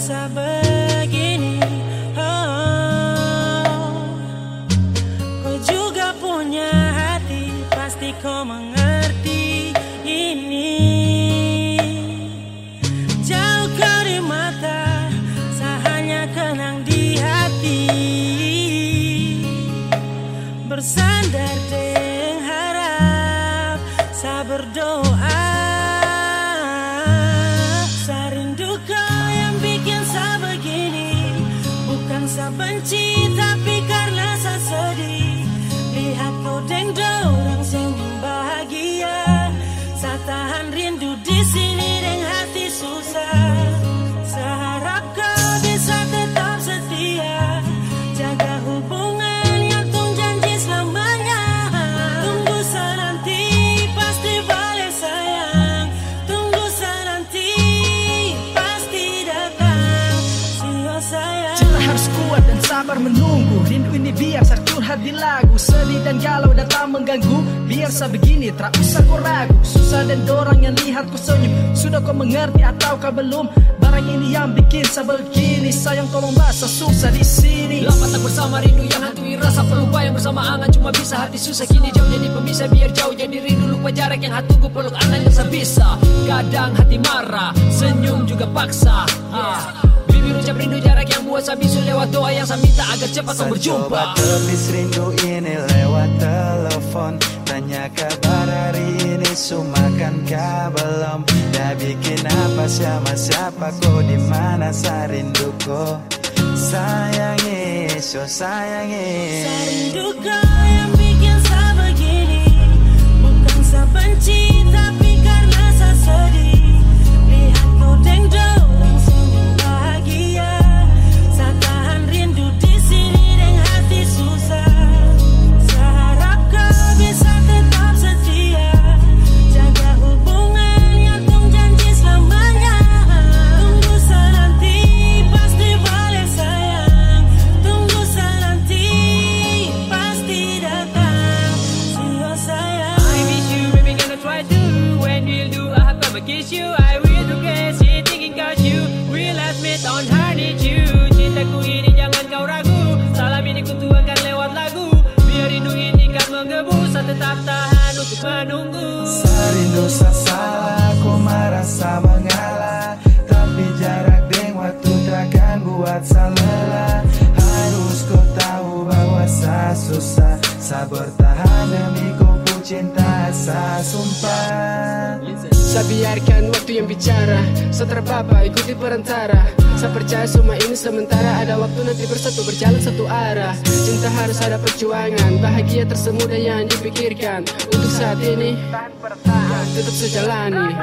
bisa begini. Oh, juga punya hati Pasti kau mengerti Lihat kau sabar menunggu. Rindu ini biar saya curhat di lagu. Sedih dan galau datang mengganggu. Biar saya begini tak usah kau ragu. Susah dan dorang yang lihat ku senyum. Sudah kau mengerti atau kau belum? Barang ini yang bikin saya begini. Sayang tolong basah susah di sini. Lama tak bersama rindu yang hantui rasa Peluk bayang bersama angan. Cuma bisa hati susah. Kini jauh jadi pemisah biar jauh. Jadi rindu Lupa jarak yang hati tunggu peluk angan yang bisa. Kadang hati marah, senyum juga paksa. Ah. Bibir ucap rindu saya bisu lewat doa yang saya minta agar cepat kau berjumpa. Coba tepis rindu ini lewat telepon. Tanya kabar hari ini sumakan kah belum? Dah bikin apa sama siapa kau di mana saya rindu kau? Sayangi, so sayangi. Saya rindu kau yang kiss you I will do crazy, thinking about you We'll have met on her need you. Cintaku ini jangan kau ragu Salam ini ku tuangkan lewat lagu. Biar rindu ini kan menggebu Saya tetap tahan untuk menunggu. Saya rindu saya salah Ku merasa mengalah Tapi jarak deng waktu takkan buat saya lelah. Harus kau tahu bahwa saya susah Saya bertahan demi kau cinta Saya sumpah Saya biarkan waktu yang bicara. Saya terpapa ikuti perantara. Saya percaya semua ini sementara. Ada waktu nanti bersatu berjalan satu arah. Cinta harus ada perjuangan. Bahagia tersemudah yang dipikirkan. Untuk saat ini Tetap sejalani